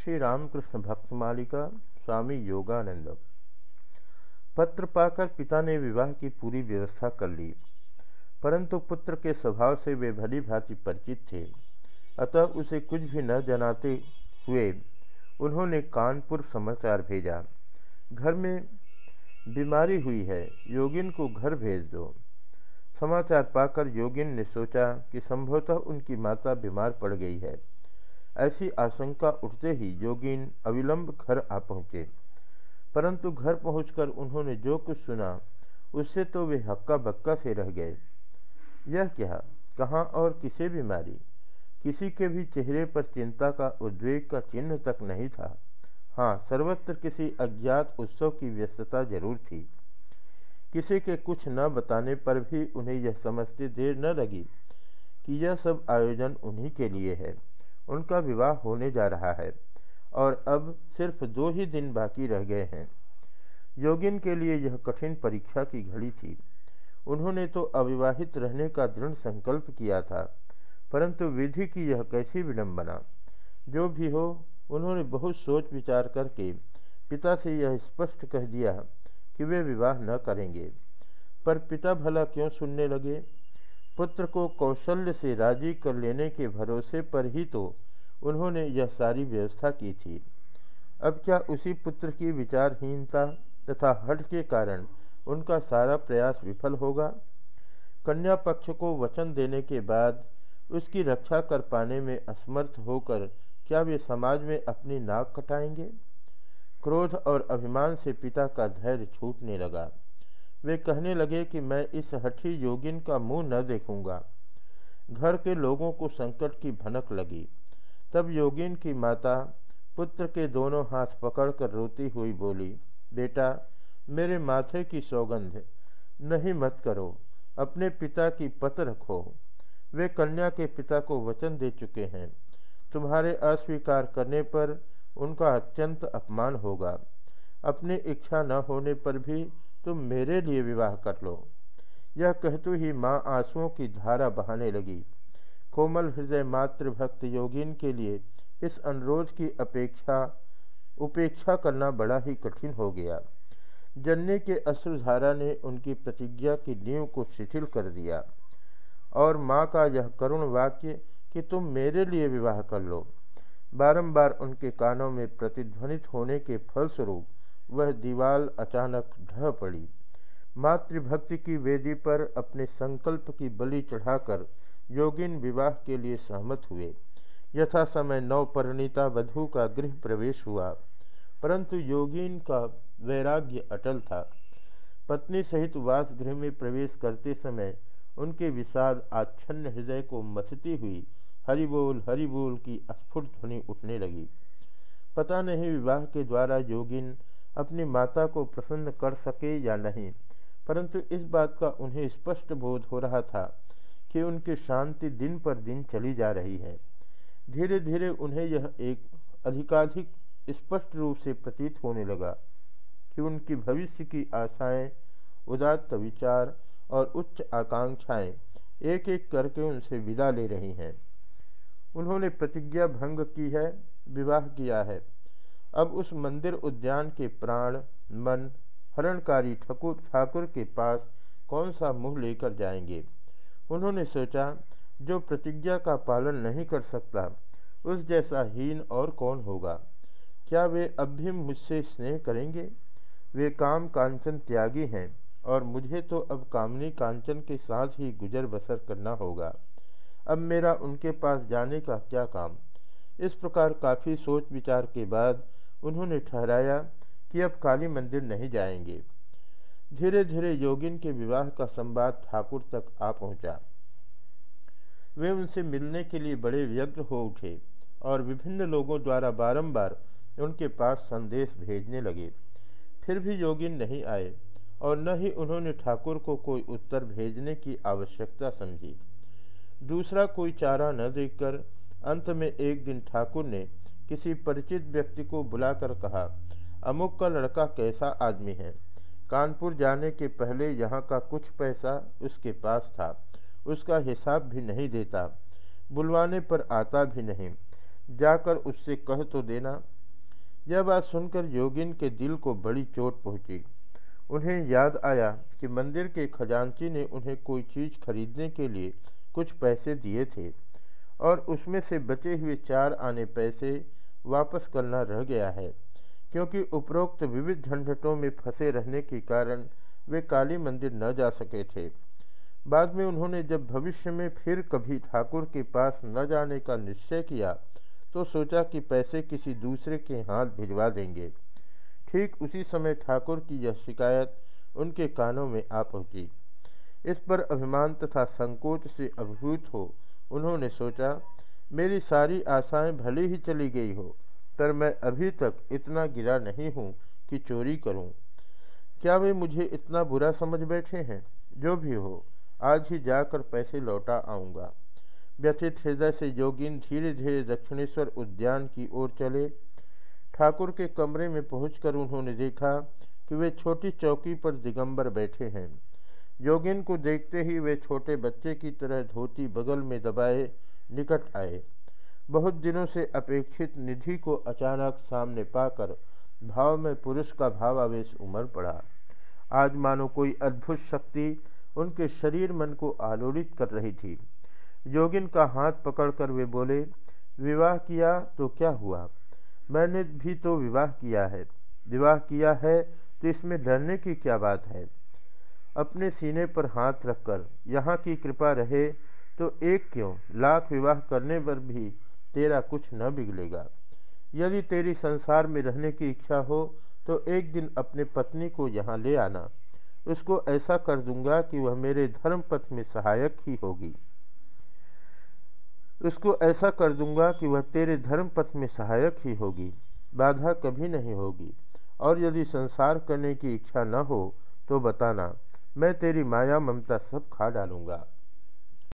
श्री रामकृष्ण भक्त मालिका स्वामी योगानंद। पत्र पाकर पिता ने विवाह की पूरी व्यवस्था कर ली, परंतु पुत्र के स्वभाव से वे भली भांति परिचित थे। अतः उसे कुछ भी न जनाते हुए उन्होंने कानपुर समाचार भेजा। घर में बीमारी हुई है, योगिन को घर भेज दो। समाचार पाकर योगिन ने सोचा कि संभवतः उनकी माता बीमार पड़ गई है। ऐसी आशंका उठते ही योगिन अविलंब घर आ पहुँचे। परंतु घर पहुंचकर उन्होंने जो कुछ सुना, उससे तो वे हक्का बक्का से रह गए। यह क्या? कहाँ और किसे बीमारी? किसी के भी चेहरे पर चिंता का उद्वेग का चिन्ह तक नहीं था। हाँ सर्वत्र किसी अज्ञात उत्सव की व्यस्तता ज़रूर थी। किसी के कुछ न बताने पर भी उन्हें यह समझते देर न लगी कि यह सब आयोजन उन्हीं के लिए है। उनका विवाह होने जा रहा है और अब सिर्फ़ दो ही दिन बाकी रह गए हैं। योगिन के लिए यह कठिन परीक्षा की घड़ी थी। उन्होंने तो अविवाहित रहने का दृढ़ संकल्प किया था, परंतु विधि की यह कैसी विडम्बना जो भी हो, उन्होंने बहुत सोच विचार करके पिता से यह स्पष्ट कह दिया कि वे विवाह न करेंगे। पर पिता भला क्यों सुनने लगे? पुत्र को कौशल्य से राज़ी कर लेने के भरोसे पर ही तो उन्होंने यह सारी व्यवस्था की थी। अब क्या उसी पुत्र की विचारहीनता तथा हट के कारण उनका सारा प्रयास विफल होगा? कन्या पक्ष को वचन देने के बाद उसकी रक्षा कर पाने में असमर्थ होकर क्या वे समाज में अपनी नाक कटाएँगे? क्रोध और अभिमान से पिता का धैर्य छूटने लगा। वे कहने लगे कि मैं इस हठी योगिन का मुँह न देखूँगा। घर के लोगों को संकट की भनक लगी। तब योगिन की माता पुत्र के दोनों हाथ पकड़कर रोती हुई बोली, बेटा, मेरे माथे की सौगंध, नहीं मत करो। अपने पिता की पत रखो। वे कन्या के पिता को वचन दे चुके हैं। तुम्हारे अस्वीकार करने पर उनका अत्यंत अपमान होगा। अपनी इच्छा न होने पर भी तुम मेरे लिए विवाह कर लो। यह कहते ही माँ आंसुओं की धारा बहाने लगी। कोमल हृदय मातृभक्त योगिन के लिए इस अनुरोध की अपेक्षा, उपेक्षा करना बड़ा ही कठिन हो गया। जन्ने के अश्रुधारा ने उनकी प्रतिज्ञा की नींव को शिथिल कर दिया। और माँ का यह करुण वाक्य कि तुम मेरे लिए विवाह कर लो। बारंबार उनके कानों में प्रतिध्वनित होने के फलस्वरूप वह दीवाल अचानक ढह पड़ी। मातृभक्ति की वेदी पर अपने संकल्प की बलि चढ़ाकर योगिन विवाह के लिए सहमत हुए। यथा समय नव परिणीता वधु का गृह प्रवेश हुआ, परंतु योगिन का वैराग्य अटल था। पत्नी सहित वास गृह में प्रवेश करते समय उनके विषाद आच्छन्न हृदय को मथती हुई हरिबोल हरिबोल की स्फुट ध्वनि उठने लगी। पता नहीं विवाह के द्वारा योगिन अपनी माता को प्रसन्न कर सके या नहीं। परंतु इस बात का उन्हें स्पष्ट बोध हो रहा था कि उनकी शांति दिन पर दिन चली जा रही है। धीरे धीरे उन्हें यह एक अधिकाधिक स्पष्ट रूप से प्रतीत होने लगा कि उनकी भविष्य की आशाएँ, उदात्त विचार और उच्च आकांक्षाएँ एक एक करके उनसे विदा ले रही हैं। उन्होंने प्रतिज्ञा भंग की है, विवाह किया है। अब उस मंदिर उद्यान के प्राण, मन, हरणकारी ठकुर, ठाकुर के पास कौन सा मुँह लेकर जाएँगे? उन्होंने सोचा, जो प्रतिज्ञा का पालन नहीं कर सकता, उस जैसा हीन और कौन होगा? क्या वे अब भी मुझसे स्नेह करेंगे? वे काम कांचन त्यागी हैं, और मुझे तो अब कामनी कांचन के साथ ही गुजर बसर करना होगा। अब मेरा उनके पास जाने का क्या काम? इस प्रकार काफ़ी सोच विचार के बाद उन्होंने ठहराया कि अब काली मंदिर नहीं जाएँगे। धीरे धीरे योगिन के विवाह का संवाद ठाकुर तक आ पहुँचा। वे उनसे मिलने के लिए बड़े व्यग्र हो उठे और विभिन्न लोगों द्वारा बारंबार उनके पास संदेश भेजने लगे। फिर भी योगिन नहीं आए और न ही उन्होंने ठाकुर को कोई उत्तर भेजने की आवश्यकता समझी। दूसरा कोई चारा न देखकर अंत में एक दिन ठाकुर ने किसी परिचित व्यक्ति को बुलाकर कहा, अमुक का लड़का कैसा आदमी है? कानपुर जाने के पहले यहाँ का कुछ पैसा उसके पास था। उसका हिसाब भी नहीं देता। बुलवाने पर आता भी नहीं। जाकर उससे कह तो देना। यह बात सुनकर योगिन के दिल को बड़ी चोट पहुँची। उन्हें याद आया कि मंदिर के खजांची ने उन्हें कोई चीज़ खरीदने के लिए कुछ पैसे दिए थे और उसमें से बचे हुए चार आने पैसे वापस करना रह गया है। क्योंकि उपरोक्त विविध झंझटों में फंसे रहने के कारण वे काली मंदिर न जा सके थे। बाद में उन्होंने जब भविष्य में फिर कभी ठाकुर के पास न जाने का निश्चय किया तो सोचा कि पैसे किसी दूसरे के हाथ भिजवा देंगे। ठीक उसी समय ठाकुर की यह शिकायत उनके कानों में आ पहुँची। इस पर अभिमान तथा संकोच से अभिभूत हो उन्होंने सोचा मेरी सारी आशाएँ भले ही चली गई हो, पर मैं अभी तक इतना गिरा नहीं हूँ कि चोरी करूँ। क्या वे मुझे इतना बुरा समझ बैठे हैं? जो भी हो, आज ही जाकर पैसे लौटा आऊँगा। व्यथित हृदय से योगिन धीरे धीरे दक्षिणेश्वर उद्यान की ओर चले। ठाकुर के कमरे में पहुंचकर उन्होंने देखा कि वे छोटी चौकी पर दिगंबर बैठे हैं। योगिन को देखते ही वे छोटे बच्चे की तरह धोती बगल में दबाए निकट आए। बहुत दिनों से अपेक्षित निधि को अचानक सामने पाकर भाव में पुरुष का भावावेश उमड़ पड़ा। आज मानो कोई अद्भुत शक्ति उनके शरीर मन को आलोड़ित कर रही थी। योगिन का हाथ पकड़कर वे बोले, विवाह किया तो क्या हुआ? मैंने भी तो विवाह किया है। विवाह किया है तो इसमें डरने की क्या बात है? अपने सीने पर हाथ रखकर, यहाँ की कृपा रहे तो एक क्यों? लाख विवाह करने पर भी तेरा कुछ न बिगड़ेगा। यदि तेरी संसार में रहने की इच्छा हो तो एक दिन अपने पत्नी को यहाँ ले आना। उसको ऐसा कर दूँगा कि वह मेरे धर्म पथ में सहायक ही होगी। उसको ऐसा कर दूँगा कि वह तेरे धर्म पथ में सहायक ही होगी। बाधा कभी नहीं होगी। और यदि संसार करने की इच्छा न हो तो बताना, मैं तेरी माया ममता सब खा डालूँगा।